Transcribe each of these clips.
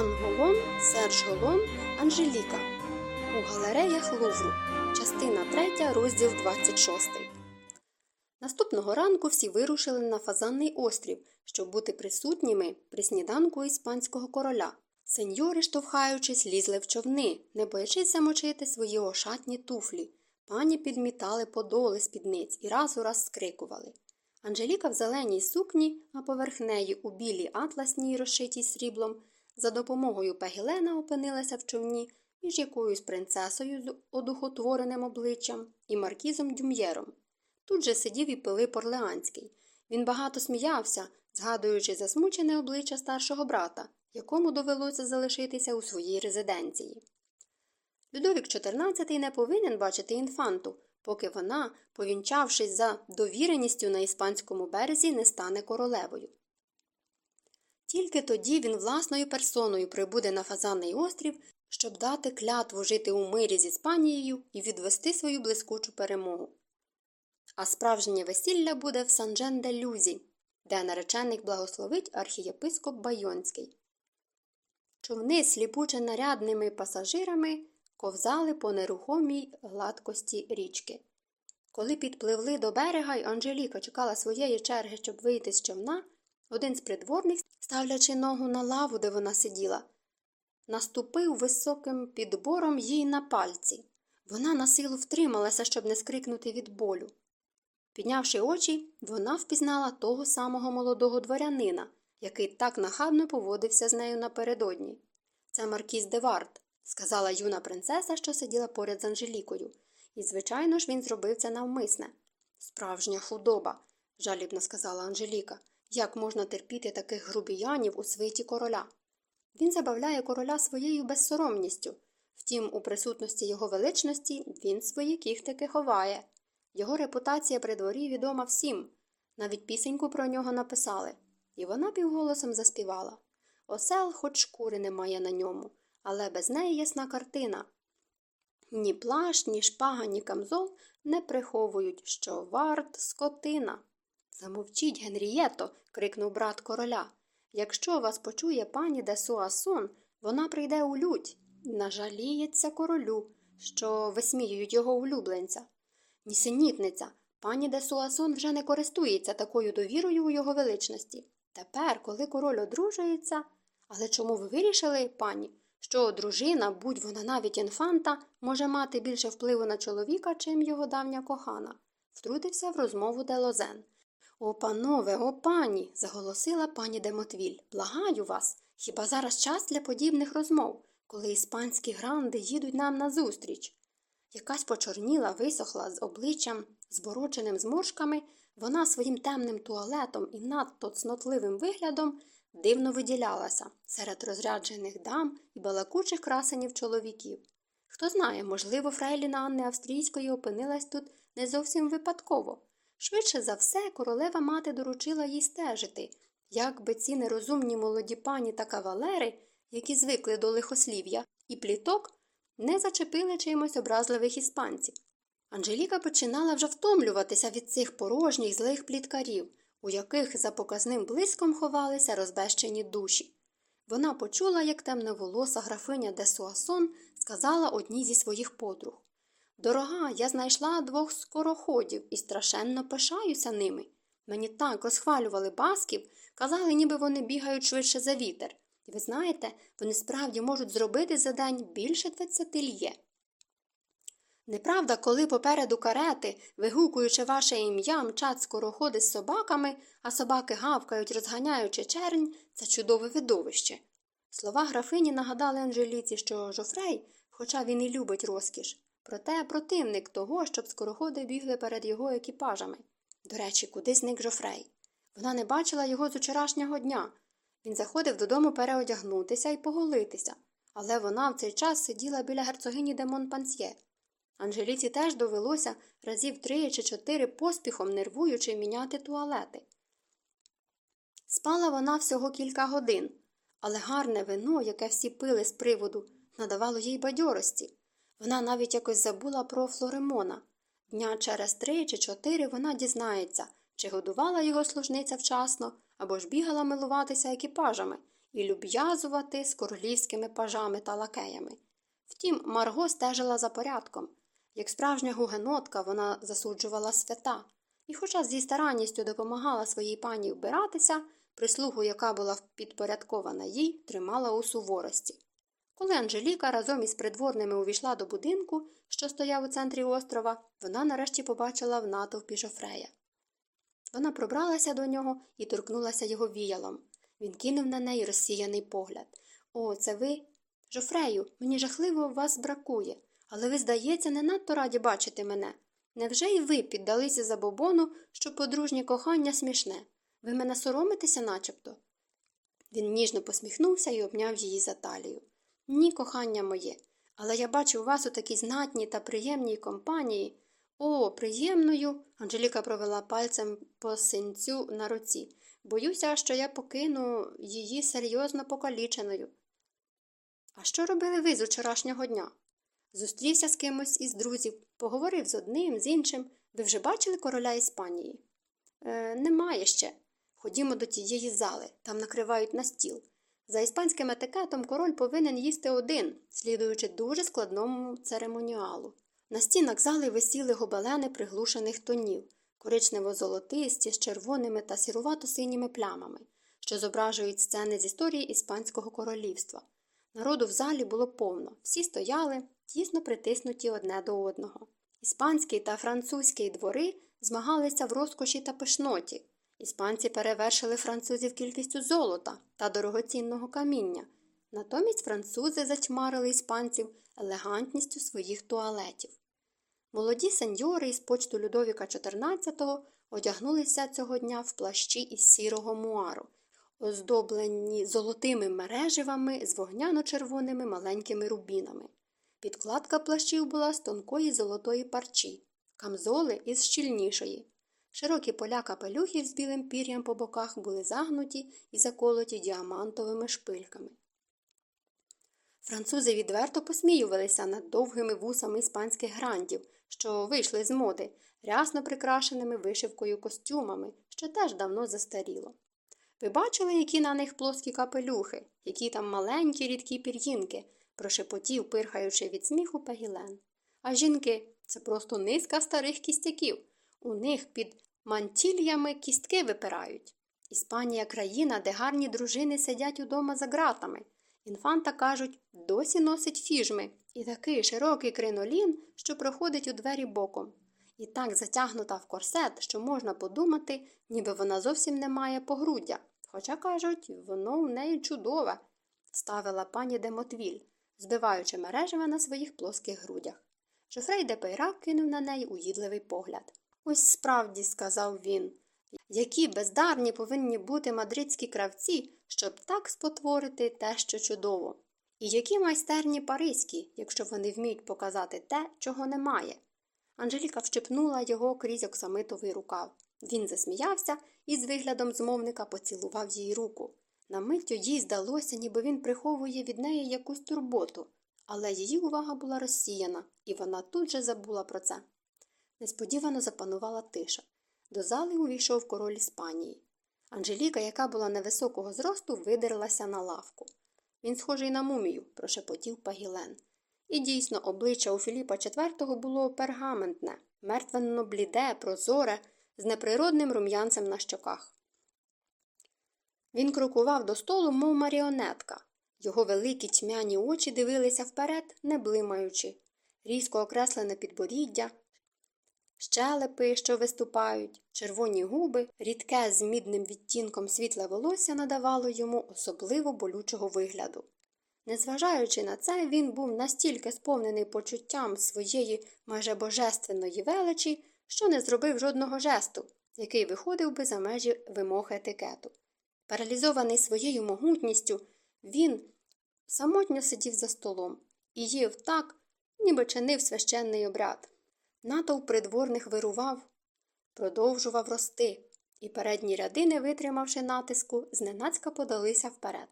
Жан Голон, Серж Голон, Анжеліка. У галереях Лувру. Частина 3, розділ 26. Наступного ранку всі вирушили на Фазанний острів, щоб бути присутніми при сніданку іспанського короля. Сеньори, штовхаючись, лізли в човни, не боячись замочити свої ошатні туфлі. Пані підмітали подоли спідниць і раз у раз скрикували. Анжеліка в зеленій сукні, а поверх неї у білій атласній, розшитій сріблом, за допомогою Пегілена опинилася в човні між якоюсь принцесою з одухотвореним обличчям і маркізом Дюм'єром. Тут же сидів і Пилип Орлеанський. Він багато сміявся, згадуючи засмучене обличчя старшого брата, якому довелося залишитися у своїй резиденції. Людовік XIV не повинен бачити інфанту, поки вона, повінчавшись за довіреністю на іспанському березі, не стане королевою. Тільки тоді він власною персоною прибуде на Фазанний острів, щоб дати клятву жити у мирі з Іспанією і відвести свою блискучу перемогу. А справжнє весілля буде в Санджен де Люзі, де наречених благословить архієпископ Байонський. Човни сліпуче нарядними пасажирами ковзали по нерухомій гладкості річки. Коли підпливли до берега й Анжеліка чекала своєї черги, щоб вийти з човна, один з придворних, ставлячи ногу на лаву, де вона сиділа, наступив високим підбором їй на пальці. Вона на силу втрималася, щоб не скрикнути від болю. Піднявши очі, вона впізнала того самого молодого дворянина, який так нахабно поводився з нею напередодні. Це Маркіз Девард, сказала юна принцеса, що сиділа поряд з Анжелікою. І, звичайно ж, він зробив це навмисне. Справжня худоба, жалібно сказала Анжеліка. Як можна терпіти таких грубіянів у свиті короля? Він забавляє короля своєю безсоромністю. Втім, у присутності його величності він свої кіхтики ховає. Його репутація при дворі відома всім. Навіть пісеньку про нього написали. І вона півголосом заспівала Осел, хоч шкури немає на ньому, але без неї ясна картина. Ні плащ, ні шпага, ні камзол не приховують, що варт скотина. Замовчіть, Генрієто, крикнув брат короля. Якщо вас почує пані де Суасон, вона прийде у лють. Нажаліється королю, що висміюють його улюбленця. Нісенітниця, пані де Суасон вже не користується такою довірою у його величності. Тепер, коли король одружується. Але чому ви вирішили, пані, що дружина, будь вона навіть інфанта, може мати більше впливу на чоловіка, чим його давня кохана? Втрутився в розмову де Лозен. О, панове, о пані, заголосила пані де Мотвіль. Благаю вас. Хіба зараз час для подібних розмов, коли іспанські гранди їдуть нам назустріч? Якась почорніла, висохла з обличчям, зборозненим зморшками, вона своїм темним туалетом і надто цнотливим виглядом дивно виділялася серед розряджених дам і балакучих красенів чоловіків. Хто знає, можливо, Фрейліна Анни Австрійської опинилась тут не зовсім випадково. Швидше за все, королева мати доручила їй стежити, як би ці нерозумні молоді пані та кавалери, які звикли до лихослів'я, і пліток, не зачепили чимось образливих іспанців. Анжеліка починала вже втомлюватися від цих порожніх злих пліткарів, у яких за показним блиском ховалися розбещені душі. Вона почула, як темноволоса графиня де Суасон сказала одній зі своїх подруг Дорога, я знайшла двох скороходів і страшенно пишаюся ними. Мені так розхвалювали басків, казали, ніби вони бігають швидше за вітер. І ви знаєте, вони справді можуть зробити за день більше 20 льє. Неправда, коли попереду карети, вигукуючи ваше ім'я, мчать скороходи з собаками, а собаки гавкають, розганяючи чернь, це чудове видовище. Слова графині нагадали Анжеліці, що Жофрей, хоча він і любить розкіш, проте противник того, щоб скороходи бігли перед його екіпажами. До речі, куди зник Жофрей? Вона не бачила його з учорашнього дня. Він заходив додому переодягнутися і поголитися, але вона в цей час сиділа біля герцогині де Монпансьє. Анжеліці теж довелося разів три чи чотири поспіхом нервуючи міняти туалети. Спала вона всього кілька годин, але гарне вино, яке всі пили з приводу, надавало їй бадьорості. Вона навіть якось забула про Флоремона. Дня через три чи чотири вона дізнається, чи годувала його служниця вчасно, або ж бігала милуватися екіпажами, і люб'язувати з королівськими пажами та лакеями. Втім, Марго стежила за порядком. Як справжня гугенотка, вона засуджувала свята, і, хоча зі старанністю допомагала своїй пані вбиратися, прислугу, яка була підпорядкована їй, тримала у суворості. Коли Анжеліка разом із придворними увійшла до будинку, що стояв у центрі острова, вона нарешті побачила в натовпі Жофрея. Вона пробралася до нього і торкнулася його віялом. Він кинув на неї розсіяний погляд. О, це ви? Жофрею, мені жахливо вас бракує, але ви, здається, не надто раді бачити мене. Невже й ви піддалися забобону, що подружнє кохання смішне? Ви мене соромитеся начебто? Він ніжно посміхнувся і обняв її за талію. Ні, кохання моє, але я бачу вас у такій знатній та приємній компанії. О, приємною. Анжеліка провела пальцем по синцю на руці. Боюся, що я покину її серйозно покаліченою. А що робили ви з вчорашнього дня? Зустрівся з кимось із друзів, поговорив з одним, з іншим. Ви вже бачили короля Іспанії? Е, Немає ще. Ходімо до тієї зали, там накривають на стіл. За іспанським етикетом король повинен їсти один, слідуючи дуже складному церемоніалу. На стінах зали висіли гобелени приглушених тонів, коричнево-золотисті з червоними та сірувато-синіми плямами, що зображують сцени з історії Іспанського королівства. Народу в залі було повно, всі стояли, тісно притиснуті одне до одного. Іспанський та французький двори змагалися в розкоші та пишноті. Іспанці перевершили французів кількістю золота та дорогоцінного каміння. Натомість французи затьмарили іспанців елегантністю своїх туалетів. Молоді сеньори із почту Людовіка XIV одягнулися цього дня в плащі із сірого муару, оздоблені золотими мереживами з вогняно-червоними маленькими рубінами. Підкладка плащів була з тонкої золотої парчі, камзоли із щільнішої. Широкі поля капелюхів з білим пір'ям по боках були загнуті і заколоті діамантовими шпильками. Французи відверто посміювалися над довгими вусами іспанських грандів, що вийшли з моди, рясно прикрашеними вишивкою костюмами, що теж давно застаріло. Ви бачили, які на них плоскі капелюхи, які там маленькі рідкі пір'їнки, прошепотів, пирхаючи від сміху пагілен. А жінки це просто низка старих кістяків. У них під мантільями кістки випирають. Іспанія країна, де гарні дружини сидять удома за ґратами. Інфанта, кажуть, досі носить фіжми і такий широкий кринолін, що проходить у двері боком. І так затягнута в корсет, що можна подумати, ніби вона зовсім не має погруддя. Хоча, кажуть, воно в неї чудове, ставила пані Демотвіль, збиваючи мережева на своїх плоских грудях. Жофрей де Пейрак кинув на неї уїдливий погляд. Ось справді, сказав він, які бездарні повинні бути мадридські кравці, щоб так спотворити те, що чудово. І які майстерні паризькі, якщо вони вміють показати те, чого немає. Анжеліка вщепнула його крізь оксамитовий рукав. Він засміявся і з виглядом змовника поцілував їй руку. На миттю їй здалося, ніби він приховує від неї якусь турботу, але її увага була розсіяна, і вона тут же забула про це. Несподівано запанувала тиша. До зали увійшов король Іспанії. Анжеліка, яка була невисокого зросту, видерлася на лавку. Він схожий на мумію, прошепотів Пагілен. І дійсно, обличчя у Філіпа IV було пергаментне, мертвенно бліде, прозоре, з неприродним рум'янцем на щоках. Він крокував до столу, мов маріонетка. Його великі тьмяні очі дивилися вперед, не блимаючи, різко окреслене підборіддя, щелепи, що виступають, червоні губи, рідке з мідним відтінком світле волосся надавало йому особливо болючого вигляду. Незважаючи на це, він був настільки сповнений почуттям своєї майже божественної величі, що не зробив жодного жесту, який виходив би за межі вимог етикету. Паралізований своєю могутністю, він самотньо сидів за столом і їв так, ніби чинив священний обряд. Натовп придворних вирував, продовжував рости, і передні ряди, не витримавши натиску, зненацька подалися вперед.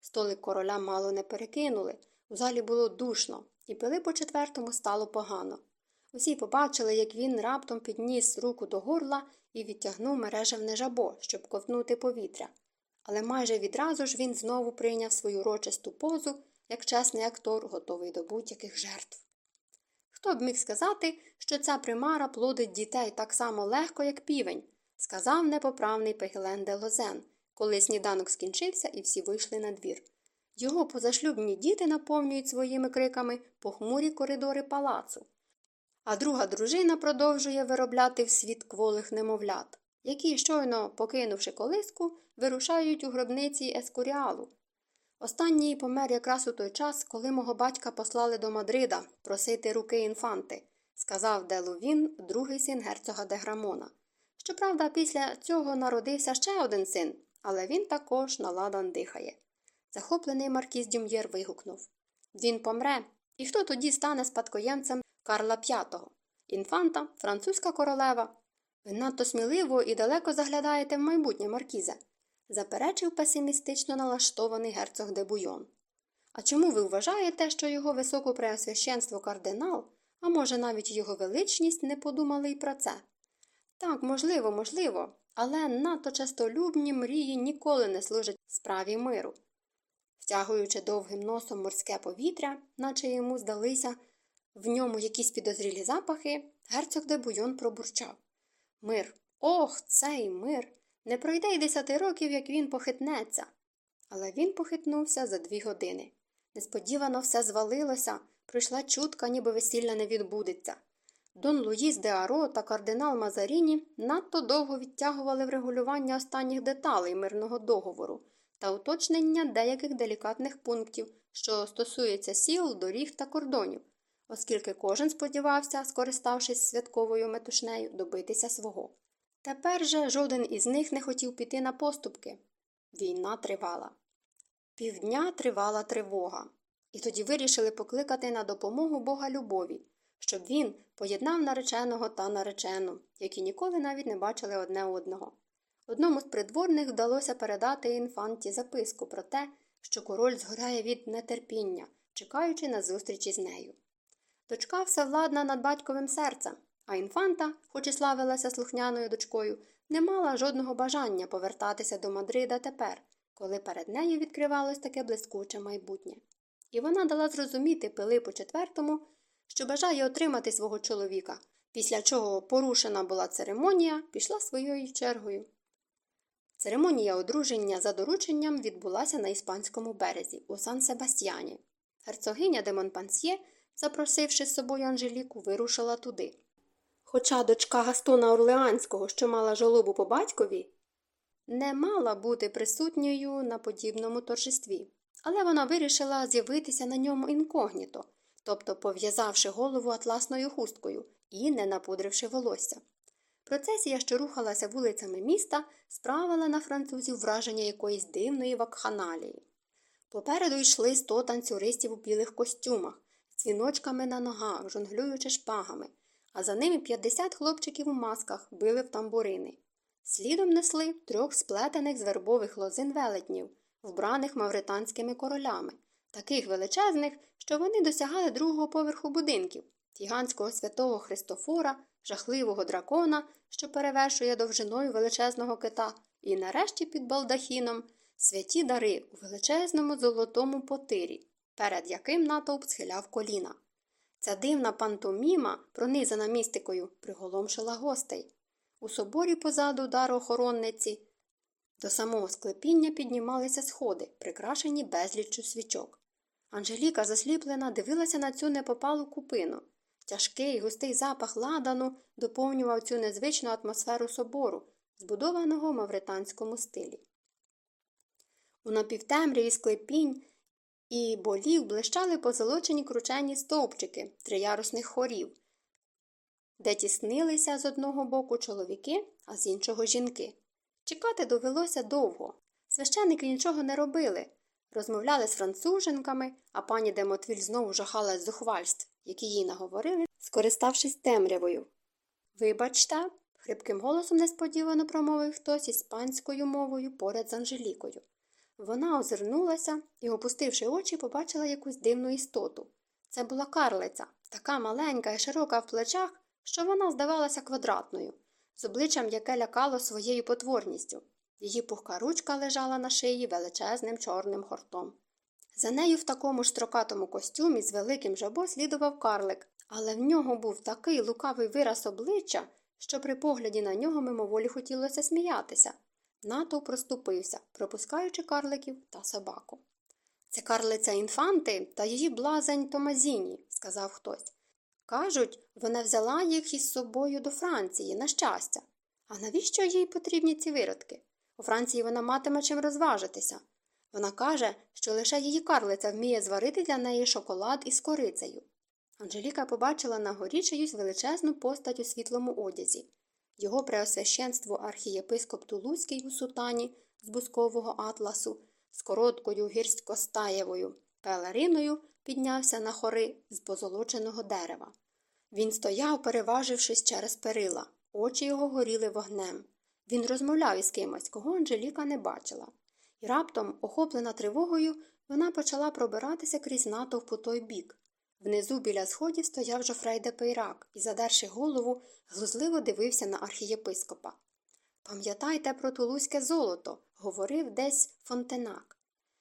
Столик короля мало не перекинули, у залі було душно, і пили по четвертому стало погано. Усі побачили, як він раптом підніс руку до горла і відтягнув мережевне жабо, щоб ковтнути повітря. але майже відразу ж він знову прийняв свою урочисту позу, як чесний актор, готовий до будь-яких жертв. Хто б міг сказати, що ця примара плодить дітей так само легко, як півень, сказав непоправний Пегелен де Лозен, коли сніданок скінчився і всі вийшли на двір. Його позашлюбні діти наповнюють своїми криками похмурі коридори палацу, а друга дружина продовжує виробляти в світ кволих немовлят, які, щойно покинувши колиску, вирушають у гробниці ескуріалу. Останній помер якраз у той час, коли мого батька послали до Мадрида просити руки інфанти, сказав де Лувіньї, другий син герцога де Грамона. Щоправда, після цього народився ще один син, але він також на ладан дихає. Захоплений маркіз д'Юм'єр вигукнув Він помре. І хто тоді стане спадкоємцем Карла V? Інфанта, французька королева. Ви надто сміливо і далеко заглядаєте в майбутнє маркізе, заперечив песимістично налаштований герцог де Буйон. А чому ви вважаєте, що його високопреосвященство кардинал, а може навіть його величність не подумали й про це? Так, можливо, можливо, але надто частолюбні мрії ніколи не служать справі миру. Втягуючи довгим носом морське повітря, наче йому здалися в ньому якісь підозрілі запахи, герцог де Буйон пробурчав. Мир, ох, цей мир! Не пройде й десяти років, як він похитнеться. Але він похитнувся за дві години. Несподівано все звалилося, прийшла чутка, ніби весілля не відбудеться. Дон Луїс де Аро та кардинал Мазаріні надто довго відтягували врегулювання останніх деталей мирного договору та уточнення деяких делікатних пунктів, що стосуються сіл, доріг та кордонів, оскільки кожен сподівався, скориставшись святковою метушнею, добитися свого. Тепер же жоден із них не хотів піти на поступки. Війна тривала. Півдня тривала тривога, і тоді вирішили покликати на допомогу Бога любові, щоб він поєднав нареченого та наречену, які ніколи навіть не бачили одне одного. Одному з придворних вдалося передати інфанті записку про те, що король згоряє від нетерпіння, чекаючи на зустрічі з нею. Дочка все владна над батьковим серцем, а інфанта, хоч і славилася слухняною дочкою, не мала жодного бажання повертатися до Мадрида тепер, коли перед нею відкривалось таке блискуче майбутнє. І вона дала зрозуміти Пилипу IV, що бажає отримати свого чоловіка, після чого порушена була церемонія, пішла своєю чергою. Церемонія одруження за дорученням відбулася на іспанському березі у Сан Себастьяні. Герцогиня де Монпансьє, запросивши з собою Анжеліку, вирушила туди. Хоча дочка Гастона Орлеанського, що мала жолобу по батькові, не мала бути присутньою на подібному торжестві, але вона вирішила з'явитися на ньому інкогніто, тобто пов'язавши голову атласною хусткою і не напудривши волосся. Процесія, що рухалася вулицями міста, справила на французів враження якоїсь дивної вакханалії. Попереду йшли сто танцюристів у білих костюмах, з дзвіночками на ногах, жонглюючи шпагами, а за ними 50 хлопчиків у масках били в тамбурини. Слідом несли трьох сплетених з вербових лозин велетнів, вбраних мавританськими королями, таких величезних, що вони досягали другого поверху будинків, гігантського святого Христофора, жахливого дракона, що перевершує довжиною величезного кита, і нарешті під балдахіном святі дари у величезному золотому потирі, перед яким натовп схиляв коліна. Ця дивна пантоміма, пронизана містикою, приголомшила гостей. У соборі позаду дароохоронниці до самого склепіння піднімалися сходи, прикрашені безліччю свічок. Анжеліка, засліплена, дивилася на цю непопалу купину. Тяжкий густий запах ладану доповнював цю незвичну атмосферу собору, збудованого в мавританському стилі. У напівтемряві склепінь і болів блищали позолочені кручені стовпчики триярусних хорів, де тіснилися з одного боку чоловіки, а з іншого жінки. Чекати довелося довго. Священники нічого не робили. Розмовляли з француженками, а пані Демотвіль знову жахала з зухвальств, які їй наговорили, скориставшись темрявою. Вибачте, хрипким голосом несподівано промовив хтось іспанською мовою поряд з Анжелікою. Вона озирнулася і, опустивши очі, побачила якусь дивну істоту. Це була карлиця, така маленька і широка в плечах, що вона здавалася квадратною, з обличчям, яке лякало своєю потворністю. Її пухка ручка лежала на шиї величезним чорним хортом. За нею в такому ж строкатому костюмі з великим жабо слідував карлик, але в нього був такий лукавий вираз обличчя, що при погляді на нього мимоволі хотілося сміятися. Натовп проступився, пропускаючи карликів та собаку. Це карлиця інфанти та її блазень Томазіні, сказав хтось. Кажуть, вона взяла їх із собою до Франції, на щастя. А навіщо їй потрібні ці виродки? У Франції вона матиме чим розважитися. Вона каже, що лише її карлиця вміє зварити для неї шоколад із корицею. Анжеліка побачила на горі чиюсь величезну постать у світлому одязі. Його преосвященство архієпископ Тулузький у сутані з бускового атласу, з короткою гірськостаєвою пелериною піднявся на хори з позолоченого дерева. Він стояв, переважившись через перила, очі його горіли вогнем. Він розмовляв із кимось, кого Анжеліка не бачила. І раптом, охоплена тривогою, вона почала пробиратися крізь натовп у той бік. Внизу біля сходів стояв Жофрей де Пейрак і, задерши голову, глузливо дивився на архієпископа. Пам'ятайте про тулузьке золото, говорив десь Фонтенак.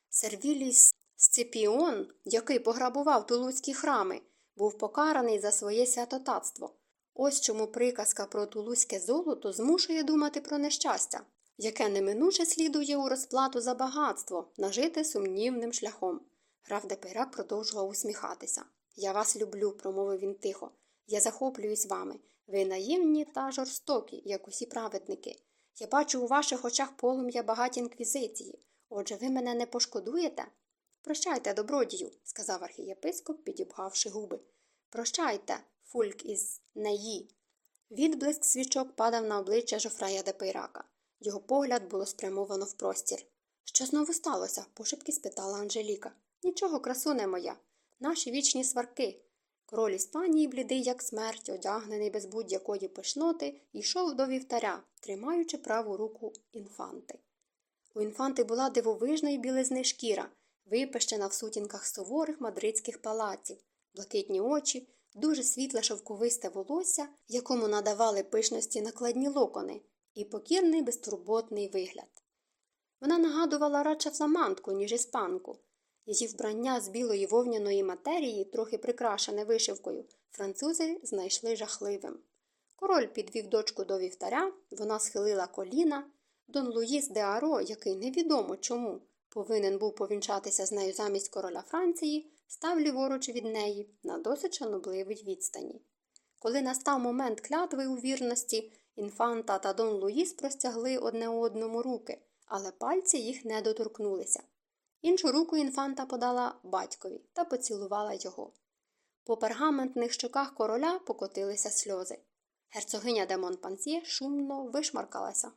Сервілій Сципіон, який пограбував тулузькі храми, був покараний за своє святотатство. Ось чому приказка про тулузьке золото змушує думати про нещастя, яке неминуче слідує у розплату за багатство, нажите сумнівним шляхом. Граф де Пейрак продовжував усміхатися. Я вас люблю, промовив він тихо. Я захоплююсь вами. Ви наївні та жорстокі, як усі праведники. Я бачу у ваших очах полум'я багаті інквізиції. Отже, ви мене не пошкодуєте? Прощайте, добродію, сказав архієпископ, підібгавши губи. Прощайте, фульк із неї. Відблиск свічок падав на обличчя Жофрея де Пейрака. Його погляд було спрямовано в простір. Що знову сталося? пошепки спитала Анжеліка. Нічого, красуне моя. Наші вічні сварки. Король Іспанії, блідий, як смерть, одягнений без будь-якої пишноти, йшов до вівтаря, тримаючи праву руку інфанти. У інфанти була дивовижної білизни шкіра, випещена в сутінках суворих мадридських палаців, блакитні очі, дуже світле шовковисте волосся, якому надавали пишності накладні локони, і покірний безтурботний вигляд. Вона нагадувала радше фламандку, ніж іспанку. Її вбрання з білої вовняної матерії, трохи прикрашене вишивкою, французи знайшли жахливим. Король підвів дочку до вівтаря, вона схилила коліна. Дон Луїс де Аро, який невідомо чому повинен був повінчатися з нею замість короля Франції, став ліворуч від неї на досить шанобливій відстані. Коли настав момент клятви у вірності, інфанта та Дон Луїс простягли одне одному руки, але пальці їх не доторкнулися. Іншу руку інфанта подала батькові та поцілувала його. По пергаментних щоках короля покотилися сльози. Герцогиня де Монпансьє шумно вишмаркалася.